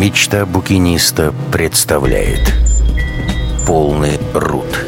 Мечта букиниста представляет. Полный рут.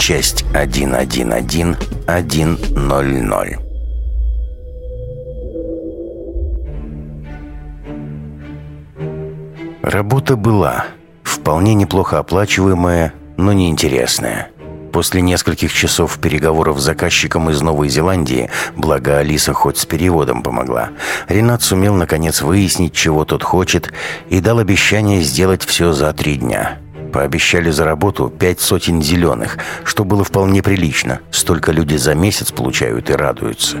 Часть 1.1.1.1.0.0 Работа была Вполне неплохо оплачиваемая, но неинтересная После нескольких часов переговоров с заказчиком из Новой Зеландии, благо Алиса хоть с переводом помогла, Ренат сумел наконец выяснить, чего тот хочет, и дал обещание сделать все за три дня. Пообещали за работу пять сотен зеленых, что было вполне прилично. Столько люди за месяц получают и радуются.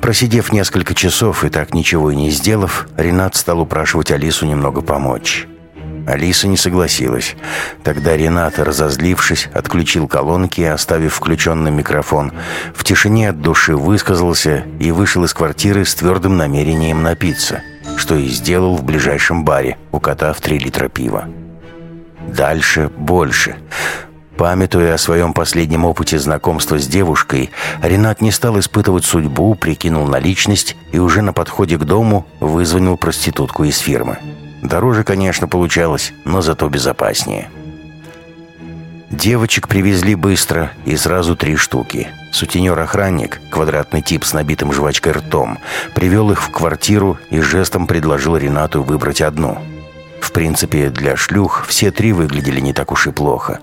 Просидев несколько часов и так ничего и не сделав, Ренат стал упрашивать Алису немного помочь. Алиса не согласилась. Тогда Ренат, разозлившись, отключил колонки, оставив включенным микрофон. В тишине от души высказался и вышел из квартиры с твердым намерением напиться, что и сделал в ближайшем баре, укатав три литра пива. Дальше больше. Памятуя о своем последнем опыте знакомства с девушкой, Ренат не стал испытывать судьбу, прикинул наличность и уже на подходе к дому вызвонил проститутку из фирмы. Дороже, конечно, получалось, но зато безопаснее. Девочек привезли быстро и сразу три штуки. Сутенер-охранник, квадратный тип с набитым жвачкой ртом, привел их в квартиру и жестом предложил Ренату выбрать одну – в принципе, для шлюх все три выглядели не так уж и плохо.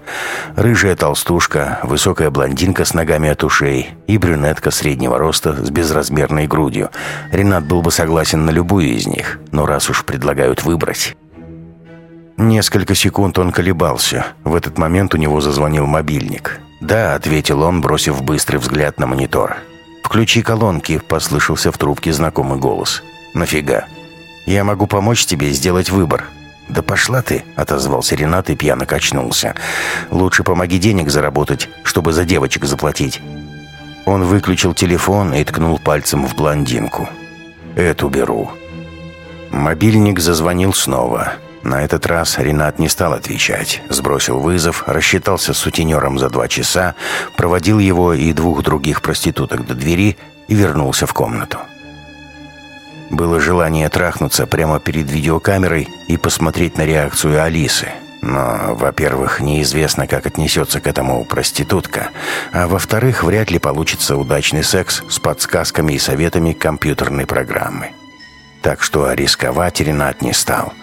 Рыжая толстушка, высокая блондинка с ногами от ушей и брюнетка среднего роста с безразмерной грудью. Ренат был бы согласен на любую из них, но раз уж предлагают выбрать... Несколько секунд он колебался. В этот момент у него зазвонил мобильник. «Да», — ответил он, бросив быстрый взгляд на монитор. «Включи колонки», — послышался в трубке знакомый голос. «Нафига?» «Я могу помочь тебе сделать выбор». «Да пошла ты!» — отозвался Ренат и пьяно качнулся. «Лучше помоги денег заработать, чтобы за девочек заплатить». Он выключил телефон и ткнул пальцем в блондинку. «Эту беру». Мобильник зазвонил снова. На этот раз Ренат не стал отвечать. Сбросил вызов, рассчитался с сутенером за два часа, проводил его и двух других проституток до двери и вернулся в комнату. Было желание трахнуться прямо перед видеокамерой и посмотреть на реакцию Алисы. Но, во-первых, неизвестно, как отнесется к этому проститутка, а во-вторых, вряд ли получится удачный секс с подсказками и советами компьютерной программы. Так что рисковать Ренат не стал.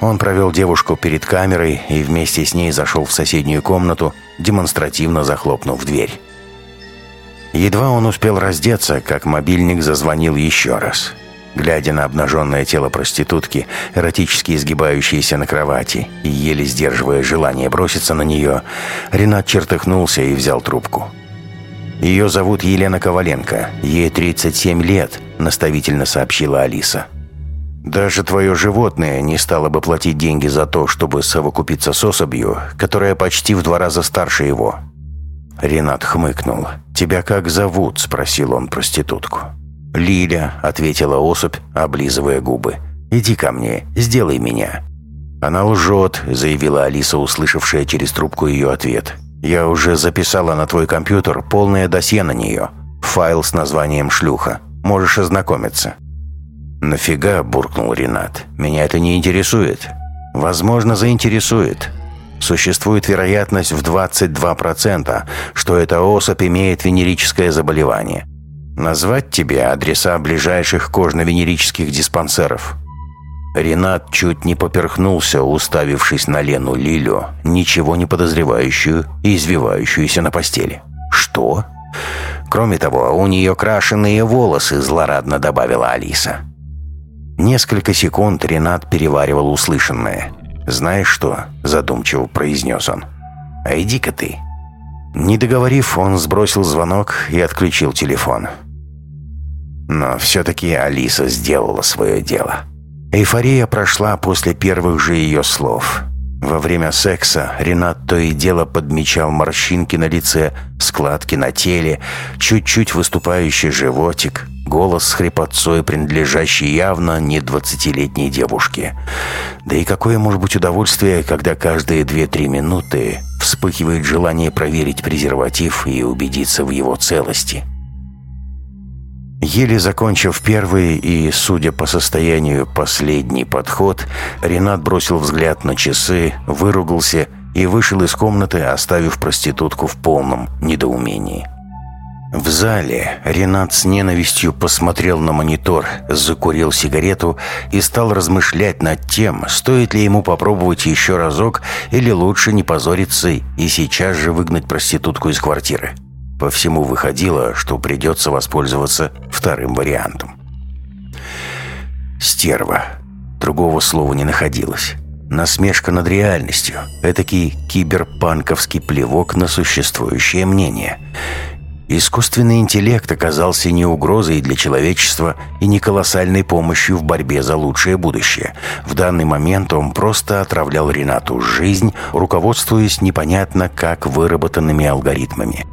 Он провел девушку перед камерой и вместе с ней зашел в соседнюю комнату, демонстративно захлопнув дверь. Едва он успел раздеться, как мобильник зазвонил еще раз – Глядя на обнаженное тело проститутки, эротически изгибающееся на кровати и еле сдерживая желание броситься на нее, Ренат чертыхнулся и взял трубку. «Ее зовут Елена Коваленко. Ей 37 лет», — наставительно сообщила Алиса. «Даже твое животное не стало бы платить деньги за то, чтобы совокупиться с особью, которая почти в два раза старше его». Ренат хмыкнул. «Тебя как зовут?» — спросил он проститутку. «Лиля», — ответила особь, облизывая губы. «Иди ко мне, сделай меня». «Она лжет», — заявила Алиса, услышавшая через трубку ее ответ. «Я уже записала на твой компьютер полное досье на нее. Файл с названием «Шлюха». Можешь ознакомиться». «Нафига?» – буркнул Ренат. «Меня это не интересует». «Возможно, заинтересует. Существует вероятность в 22%, что эта особь имеет венерическое заболевание. Назвать тебе адреса ближайших кожно-венерических диспансеров?» Ренат чуть не поперхнулся, уставившись на Лену Лилю, ничего не подозревающую и извивающуюся на постели. «Что?» «Кроме того, у нее крашеные волосы», — злорадно добавила Алиса. Несколько секунд Ренат переваривал услышанное. «Знаешь что?» — задумчиво произнес он. «А иди-ка ты». Не договорив, он сбросил звонок и отключил телефон. Но все-таки Алиса сделала свое дело. Эйфория прошла после первых же ее слов. Во время секса Ренат то и дело подмечал морщинки на лице, складки на теле, чуть-чуть выступающий животик, голос с хрипотцой, принадлежащий явно не двадцатилетней девушке. Да и какое может быть удовольствие, когда каждые две-три минуты вспыхивает желание проверить презерватив и убедиться в его целости. Еле закончив первый и, судя по состоянию, последний подход, Ренат бросил взгляд на часы, выругался и вышел из комнаты, оставив проститутку в полном недоумении. В зале Ренат с ненавистью посмотрел на монитор, закурил сигарету и стал размышлять над тем, стоит ли ему попробовать еще разок или лучше не позориться и сейчас же выгнать проститутку из квартиры. По всему выходило, что придется воспользоваться вторым вариантом. «Стерва». Другого слова не находилось. Насмешка над реальностью. Этакий киберпанковский плевок на существующее мнение. Искусственный интеллект оказался не угрозой для человечества и не колоссальной помощью в борьбе за лучшее будущее. В данный момент он просто отравлял Ренату жизнь, руководствуясь непонятно как выработанными алгоритмами.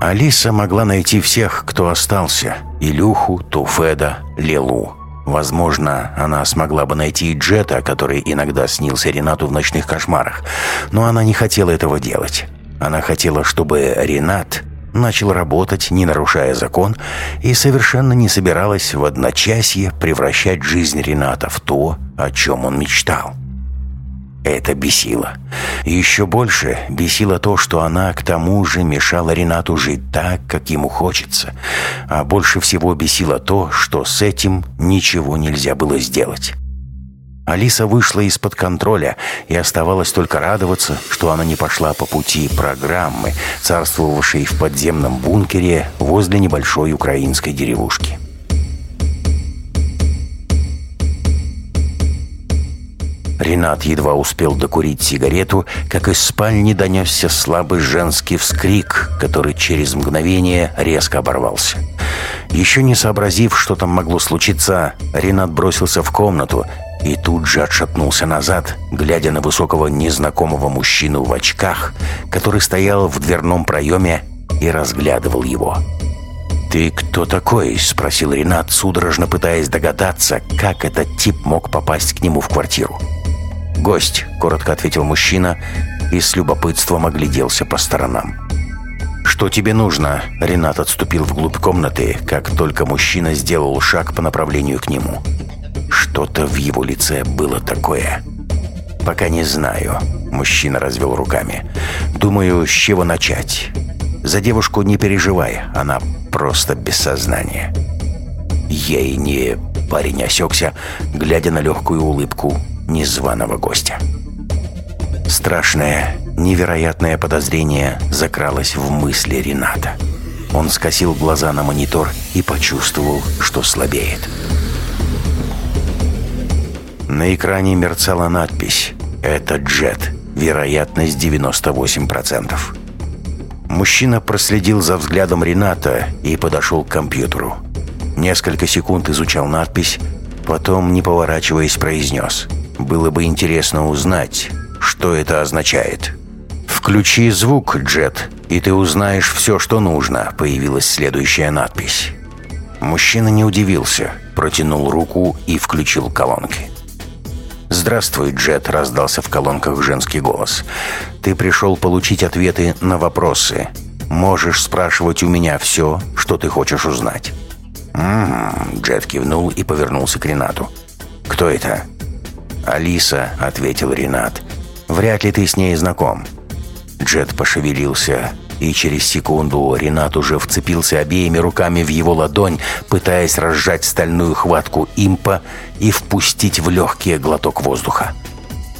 Алиса могла найти всех, кто остался. Илюху, Туфеда, Лелу. Возможно, она смогла бы найти и Джета, который иногда снился Ренату в ночных кошмарах. Но она не хотела этого делать. Она хотела, чтобы Ренат начал работать, не нарушая закон, и совершенно не собиралась в одночасье превращать жизнь Рената в то, о чем он мечтал. Это бесило. Еще больше бесило то, что она к тому же мешала Ренату жить так, как ему хочется. А больше всего бесило то, что с этим ничего нельзя было сделать. Алиса вышла из-под контроля, и оставалось только радоваться, что она не пошла по пути программы, царствовавшей в подземном бункере возле небольшой украинской деревушки. Ренат едва успел докурить сигарету, как из спальни донесся слабый женский вскрик, который через мгновение резко оборвался. Еще не сообразив, что там могло случиться, Ренат бросился в комнату и тут же отшатнулся назад, глядя на высокого незнакомого мужчину в очках, который стоял в дверном проеме и разглядывал его. «Ты кто такой?» – спросил Ренат, судорожно пытаясь догадаться, как этот тип мог попасть к нему в квартиру. «Гость», — коротко ответил мужчина и с любопытством огляделся по сторонам. «Что тебе нужно?» Ренат отступил вглубь комнаты, как только мужчина сделал шаг по направлению к нему. Что-то в его лице было такое. «Пока не знаю», — мужчина развел руками. «Думаю, с чего начать. За девушку не переживай, она просто без сознания». Ей не... Парень осекся, глядя на легкую улыбку незваного гостя. Страшное, невероятное подозрение закралось в мысли Рената. Он скосил глаза на монитор и почувствовал, что слабеет. На экране мерцала надпись «Это Джет. Вероятность 98%». Мужчина проследил за взглядом Рената и подошел к компьютеру. Несколько секунд изучал надпись, потом, не поворачиваясь, произнес было бы интересно узнать, что это означает. «Включи звук, Джет, и ты узнаешь все, что нужно», — появилась следующая надпись. Мужчина не удивился, протянул руку и включил колонки. «Здравствуй, Джет», — раздался в колонках женский голос. «Ты пришел получить ответы на вопросы. Можешь спрашивать у меня все, что ты хочешь узнать». «М-м-м», Джет кивнул и повернулся к Ренату. «Кто это?» «Алиса», — ответил Ренат. «Вряд ли ты с ней знаком». Джет пошевелился, и через секунду Ренат уже вцепился обеими руками в его ладонь, пытаясь разжать стальную хватку импа и впустить в легкий глоток воздуха.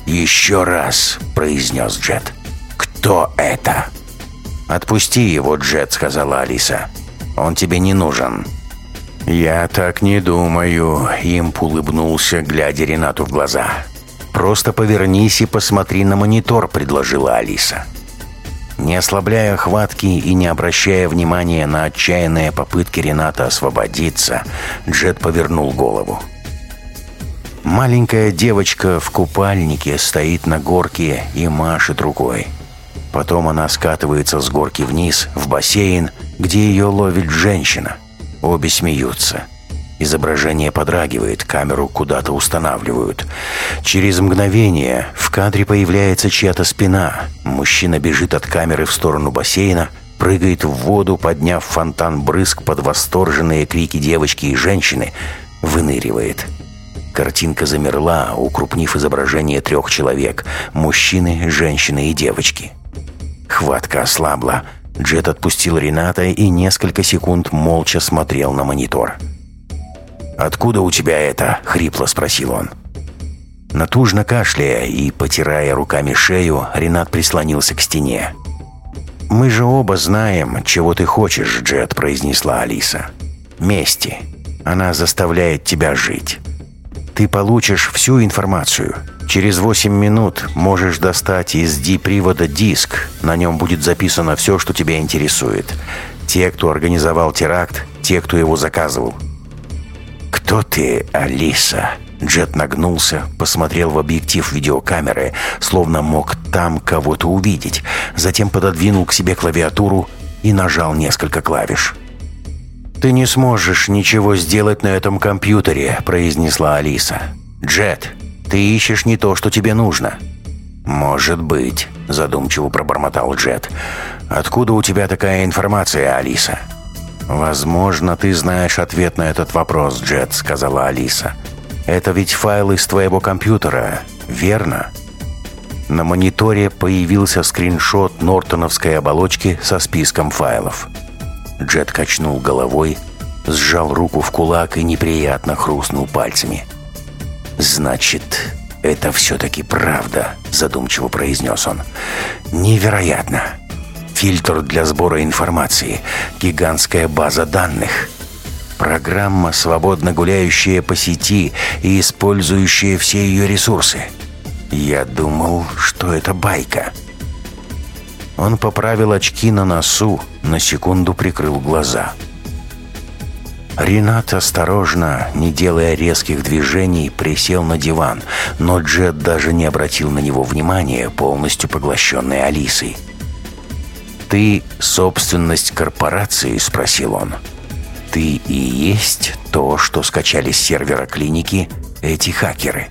«Еще раз», — произнес Джет. «Кто это?» «Отпусти его, Джет», — сказала Алиса. «Он тебе не нужен». «Я так не думаю», — Имп улыбнулся, глядя Ренату в глаза. «Просто повернись и посмотри на монитор», — предложила Алиса. Не ослабляя хватки и не обращая внимания на отчаянные попытки Рената освободиться, Джет повернул голову. Маленькая девочка в купальнике стоит на горке и машет рукой. Потом она скатывается с горки вниз, в бассейн, где ее ловит женщина — Обе смеются. Изображение подрагивает, камеру куда-то устанавливают. Через мгновение в кадре появляется чья-то спина. Мужчина бежит от камеры в сторону бассейна, прыгает в воду, подняв фонтан брызг под восторженные крики девочки и женщины, выныривает. Картинка замерла, укрупнив изображение трех человек – мужчины, женщины и девочки. Хватка ослабла. Джет отпустил Рената и несколько секунд молча смотрел на монитор. «Откуда у тебя это?» – хрипло спросил он. Натужно кашляя и потирая руками шею, Ренат прислонился к стене. «Мы же оба знаем, чего ты хочешь, Джет», – произнесла Алиса. «Мести. Она заставляет тебя жить. Ты получишь всю информацию. Через 8 минут можешь достать из D-привода диск. На нем будет записано все, что тебя интересует. Те, кто организовал теракт, те, кто его заказывал». «Кто ты, Алиса?» Джет нагнулся, посмотрел в объектив видеокамеры, словно мог там кого-то увидеть. Затем пододвинул к себе клавиатуру и нажал несколько клавиш. «Ты не сможешь ничего сделать на этом компьютере», – произнесла Алиса. «Джет, ты ищешь не то, что тебе нужно». «Может быть», – задумчиво пробормотал Джет. «Откуда у тебя такая информация, Алиса?» «Возможно, ты знаешь ответ на этот вопрос, Джет», – сказала Алиса. Это ведь файл из твоего компьютера, верно? На мониторе появился скриншот нортоновской оболочки со списком файлов. Джет качнул головой, сжал руку в кулак и неприятно хрустнул пальцами. «Значит, это все-таки правда», — задумчиво произнес он. «Невероятно! Фильтр для сбора информации, гигантская база данных». Программа, свободно гуляющая по сети и использующая все ее ресурсы. Я думал, что это байка. Он поправил очки на носу, на секунду прикрыл глаза. Ренат осторожно, не делая резких движений, присел на диван, но Джет даже не обратил на него внимания, полностью поглощенный Алисой. «Ты собственность корпорации?» – спросил он. Ты и есть то, что скачали с сервера клиники эти хакеры.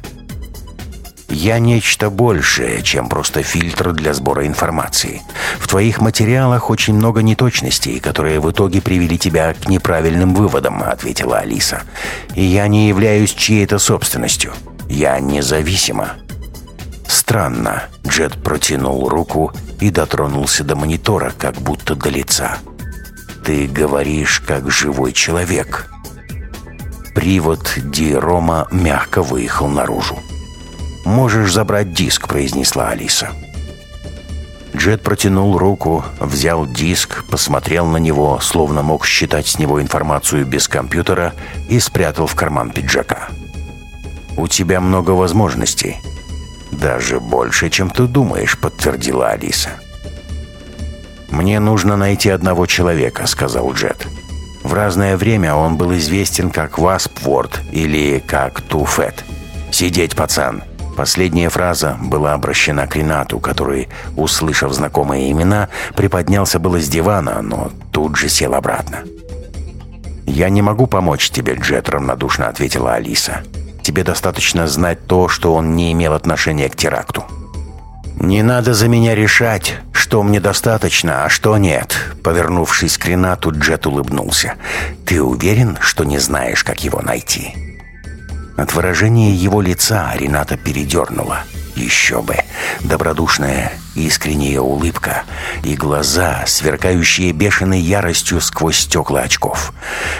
Я нечто большее, чем просто фильтр для сбора информации. В твоих материалах очень много неточностей, которые в итоге привели тебя к неправильным выводам, ответила Алиса. И я не являюсь чьей-то собственностью. Я независима. Странно. Джет протянул руку и дотронулся до монитора, как будто до лица. Ты говоришь, как живой человек. Привод Ди Рома мягко выехал наружу. «Можешь забрать диск», — произнесла Алиса. Джет протянул руку, взял диск, посмотрел на него, словно мог считать с него информацию без компьютера, и спрятал в карман пиджака. «У тебя много возможностей». «Даже больше, чем ты думаешь», — подтвердила Алиса. «Мне нужно найти одного человека», — сказал Джет. В разное время он был известен как Васпворд или как Туфет. «Сидеть, пацан!» Последняя фраза была обращена к Ренату, который, услышав знакомые имена, приподнялся было с дивана, но тут же сел обратно. «Я не могу помочь тебе, Джет», — равнодушно ответила Алиса. «Тебе достаточно знать то, что он не имел отношения к теракту». «Не надо за меня решать, что мне достаточно, а что нет», — повернувшись к Ренату, Джет улыбнулся. «Ты уверен, что не знаешь, как его найти?» От выражения его лица Рената передернула. Еще бы. Добродушная, искренняя улыбка и глаза, сверкающие бешеной яростью сквозь стекла очков.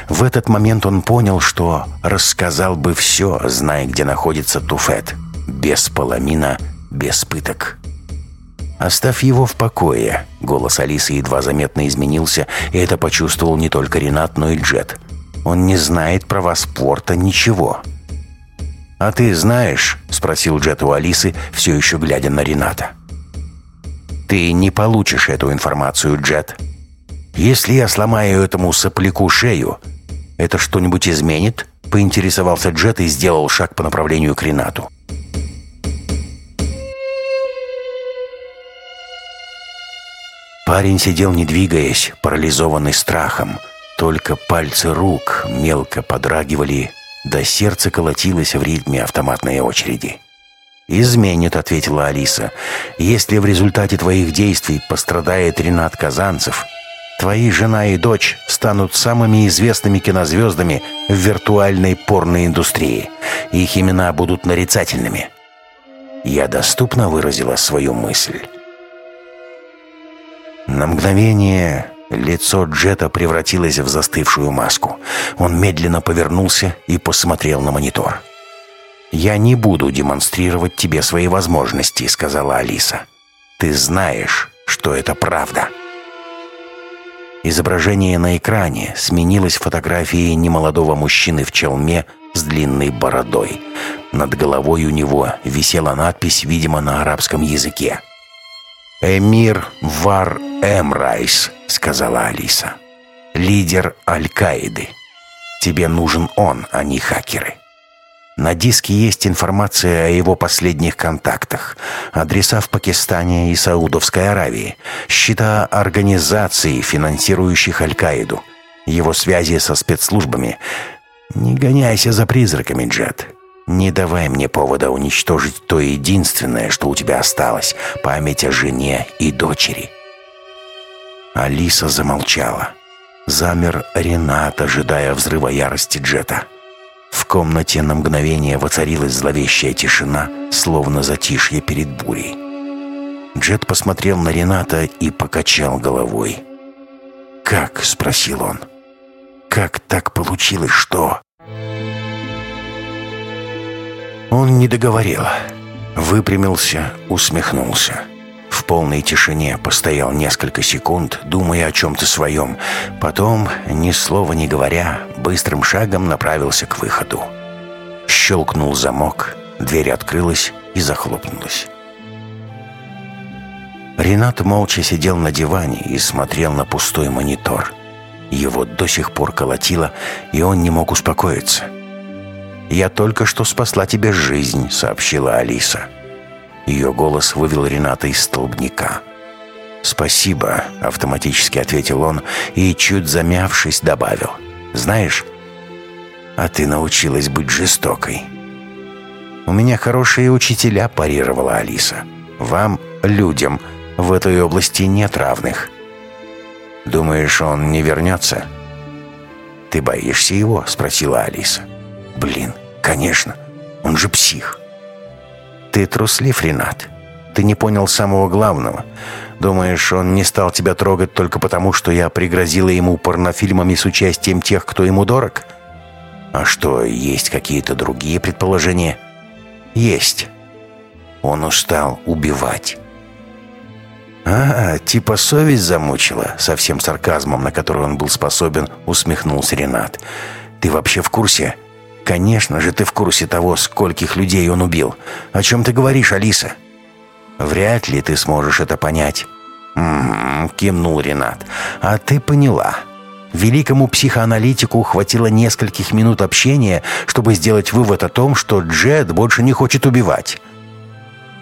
В этот момент он понял, что рассказал бы все, зная, где находится Туфет. Без поломина, без пыток. «Оставь его в покое». Голос Алисы едва заметно изменился, и это почувствовал не только Ренат, но и Джет. «Он не знает про вас порта ничего». «А ты знаешь?» – спросил Джет у Алисы, все еще глядя на Рената. «Ты не получишь эту информацию, Джет. Если я сломаю этому сопляку шею, это что-нибудь изменит?» – поинтересовался Джет и сделал шаг по направлению к Ренату. Парень сидел не двигаясь, парализованный страхом. Только пальцы рук мелко подрагивали, да сердце колотилось в ритме автоматной очереди. «Изменит», — ответила Алиса. «Если в результате твоих действий пострадает Ренат Казанцев, Твои жена и дочь станут самыми известными кинозвездами в виртуальной порной индустрии. Их имена будут нарицательными. Я доступно выразила свою мысль. На мгновение лицо Джета превратилось в застывшую маску. Он медленно повернулся и посмотрел на монитор. «Я не буду демонстрировать тебе свои возможности», — сказала Алиса. «Ты знаешь, что это правда». Изображение на экране сменилось фотографией немолодого мужчины в челме с длинной бородой. Над головой у него висела надпись, видимо, на арабском языке. «Эмир Вар Эмрайс», — сказала Алиса. «Лидер Аль-Каиды. Тебе нужен он, а не хакеры». На диске есть информация о его последних контактах, адреса в Пакистане и Саудовской Аравии, счета организаций, финансирующих Аль-Каиду, его связи со спецслужбами. Не гоняйся за призраками, Джет. Не давай мне повода уничтожить то единственное, что у тебя осталось — память о жене и дочери. Алиса замолчала. Замер Ренат, ожидая взрыва ярости Джета. — в комнате на мгновение воцарилась зловещая тишина, словно затишье перед бурей. Джет посмотрел на Рената и покачал головой. «Как?» — спросил он. «Как так получилось, что...» Он не договорил. Выпрямился, усмехнулся. В полной тишине постоял несколько секунд, думая о чем-то своем. Потом, ни слова не говоря, быстрым шагом направился к выходу. Щелкнул замок, дверь открылась и захлопнулась. Ренат молча сидел на диване и смотрел на пустой монитор. Его до сих пор колотило, и он не мог успокоиться. «Я только что спасла тебе жизнь», — сообщила Алиса. Ее голос вывел Рената из столбняка. «Спасибо», — автоматически ответил он и, чуть замявшись, добавил. «Знаешь, а ты научилась быть жестокой». «У меня хорошие учителя», — парировала Алиса. «Вам, людям, в этой области нет равных». «Думаешь, он не вернется?» «Ты боишься его?» — спросила Алиса. «Блин, конечно, он же псих». Ты труслив, Ренат. Ты не понял самого главного. Думаешь, он не стал тебя трогать только потому, что я пригрозила ему порнофильмами с участием тех, кто ему дорог? А что, есть какие-то другие предположения? Есть. Он устал убивать. «А, типа совесть замучила?» Со всем сарказмом, на который он был способен, усмехнулся Ренат. «Ты вообще в курсе?» Конечно же, ты в курсе того, скольких людей он убил. О чем ты говоришь, Алиса? Вряд ли ты сможешь это понять. Кивнул Ренат. «А ты поняла». Великому психоаналитику хватило нескольких минут общения, чтобы сделать вывод о том, что Джет больше не хочет убивать.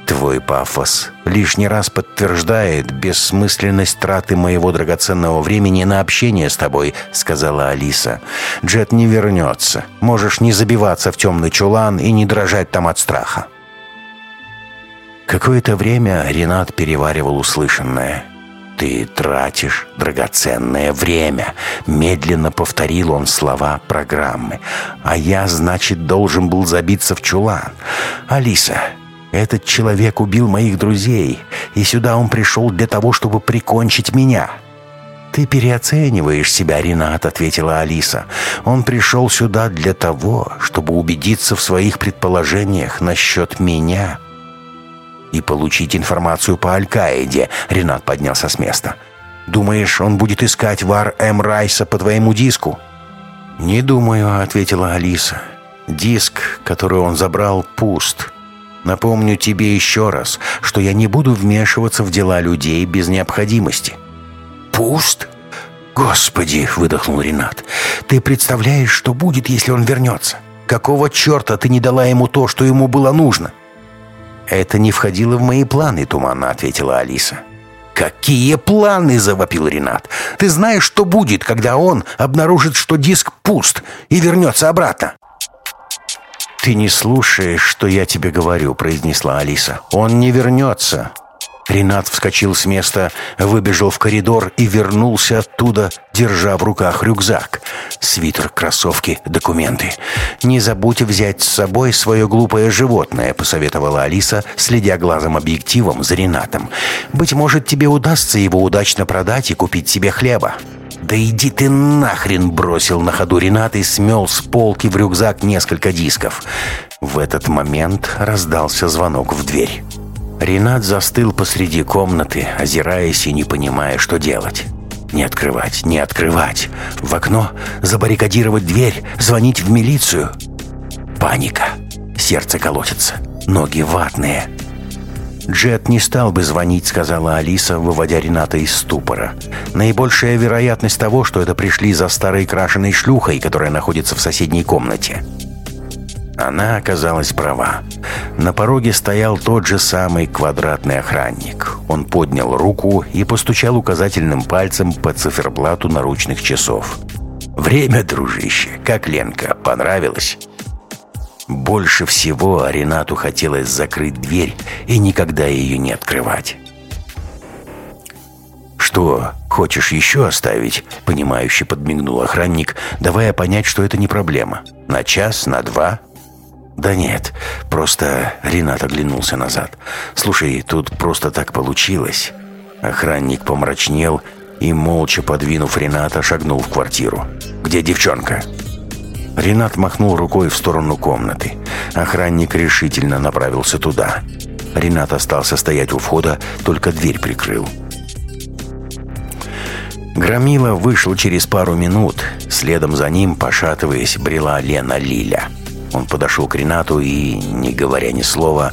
Твой пафос лишний раз подтверждает бессмысленность траты моего драгоценного времени на общение с тобой», — сказала Алиса. «Джет не вернется. Можешь не забиваться в темный чулан и не дрожать там от страха». Какое-то время Ренат переваривал услышанное. «Ты тратишь драгоценное время», — медленно повторил он слова программы. «А я, значит, должен был забиться в чулан. Алиса, этот человек убил моих друзей, и сюда он пришел для того, чтобы прикончить меня». «Ты переоцениваешь себя, Ренат», — ответила Алиса. «Он пришел сюда для того, чтобы убедиться в своих предположениях насчет меня». «И получить информацию по Аль-Каиде», — Ренат поднялся с места. «Думаешь, он будет искать Вар М. Райса по твоему диску?» «Не думаю», — ответила Алиса. «Диск, который он забрал, пуст. Напомню тебе еще раз, что я не буду вмешиваться в дела людей без необходимости». «Пуст? Господи!» — выдохнул Ренат. «Ты представляешь, что будет, если он вернется? Какого черта ты не дала ему то, что ему было нужно?» «Это не входило в мои планы», — туманно ответила Алиса. «Какие планы?» — завопил Ренат. «Ты знаешь, что будет, когда он обнаружит, что диск пуст и вернется обратно?» «Ты не слушаешь, что я тебе говорю», — произнесла Алиса. «Он не вернется. Ренат вскочил с места, выбежал в коридор и вернулся оттуда, держа в руках рюкзак. Свитер, кроссовки, документы. «Не забудь взять с собой свое глупое животное», — посоветовала Алиса, следя глазом объективом за Ренатом. «Быть может, тебе удастся его удачно продать и купить себе хлеба». «Да иди ты нахрен!» — бросил на ходу Ренат и смел с полки в рюкзак несколько дисков. В этот момент раздался звонок в дверь. Ренат застыл посреди комнаты, озираясь и не понимая, что делать. Не открывать, не открывать. В окно, забаррикадировать дверь, звонить в милицию. Паника. Сердце колотится. Ноги ватные. «Джет не стал бы звонить», — сказала Алиса, выводя Рената из ступора. «Наибольшая вероятность того, что это пришли за старой крашеной шлюхой, которая находится в соседней комнате». Она оказалась права. На пороге стоял тот же самый квадратный охранник. Он поднял руку и постучал указательным пальцем по циферблату наручных часов. «Время, дружище, как Ленка, понравилось?» Больше всего Ренату хотелось закрыть дверь и никогда ее не открывать. «Что, хочешь еще оставить?» — понимающе подмигнул охранник, давая понять, что это не проблема. «На час, на два?» «Да нет, просто...» — Ренат оглянулся назад. «Слушай, тут просто так получилось». Охранник помрачнел и, молча подвинув Рената, шагнул в квартиру. «Где девчонка?» Ренат махнул рукой в сторону комнаты. Охранник решительно направился туда. Ренат остался стоять у входа, только дверь прикрыл. Громила вышел через пару минут. Следом за ним, пошатываясь, брела Лена Лиля. Он подошел к Ренату и, не говоря ни слова,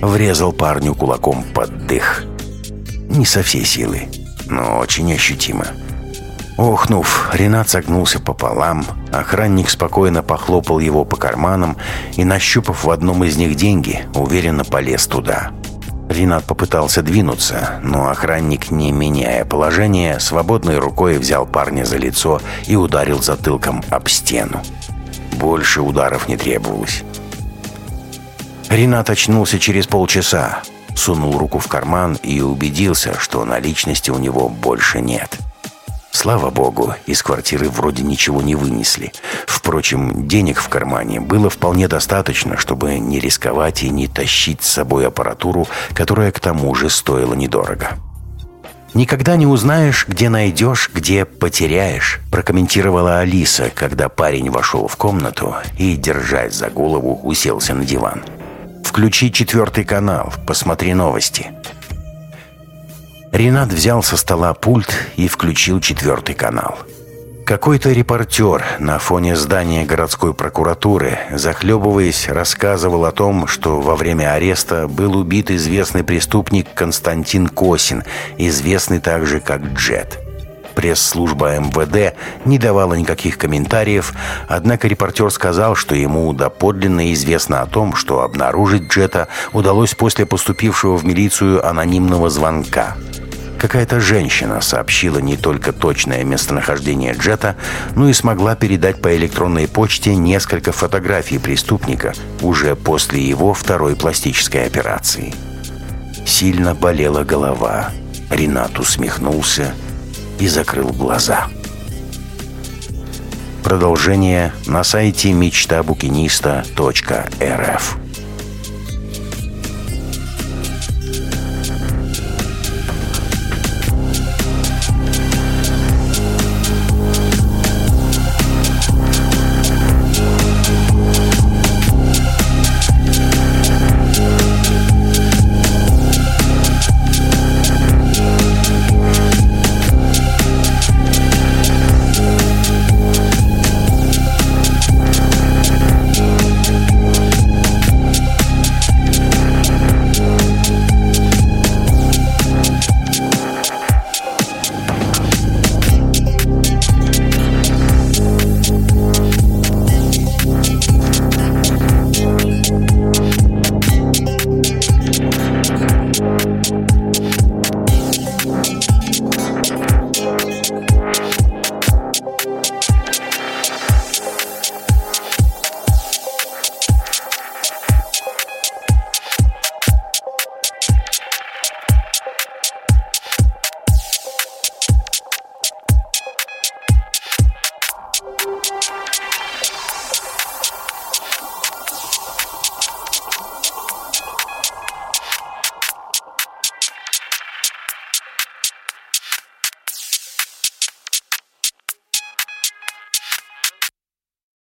врезал парню кулаком под дых. Не со всей силы, но очень ощутимо. Охнув, Ренат согнулся пополам, охранник спокойно похлопал его по карманам и, нащупав в одном из них деньги, уверенно полез туда. Ренат попытался двинуться, но охранник, не меняя положение, свободной рукой взял парня за лицо и ударил затылком об стену. Больше ударов не требовалось. Ренат очнулся через полчаса, сунул руку в карман и убедился, что наличности у него больше нет. Слава богу, из квартиры вроде ничего не вынесли. Впрочем, денег в кармане было вполне достаточно, чтобы не рисковать и не тащить с собой аппаратуру, которая к тому же стоила недорого. «Никогда не узнаешь, где найдешь, где потеряешь», прокомментировала Алиса, когда парень вошел в комнату и, держась за голову, уселся на диван. «Включи четвертый канал, посмотри новости». Ренат взял со стола пульт и включил четвертый канал. Какой-то репортер на фоне здания городской прокуратуры, захлебываясь, рассказывал о том, что во время ареста был убит известный преступник Константин Косин, известный также как Джет. Пресс-служба МВД не давала никаких комментариев, однако репортер сказал, что ему доподлинно известно о том, что обнаружить Джета удалось после поступившего в милицию анонимного звонка – Какая-то женщина сообщила не только точное местонахождение Джета, но и смогла передать по электронной почте несколько фотографий преступника уже после его второй пластической операции. Сильно болела голова. Ренат усмехнулся и закрыл глаза. Продолжение на сайте мечтабукиниста.рф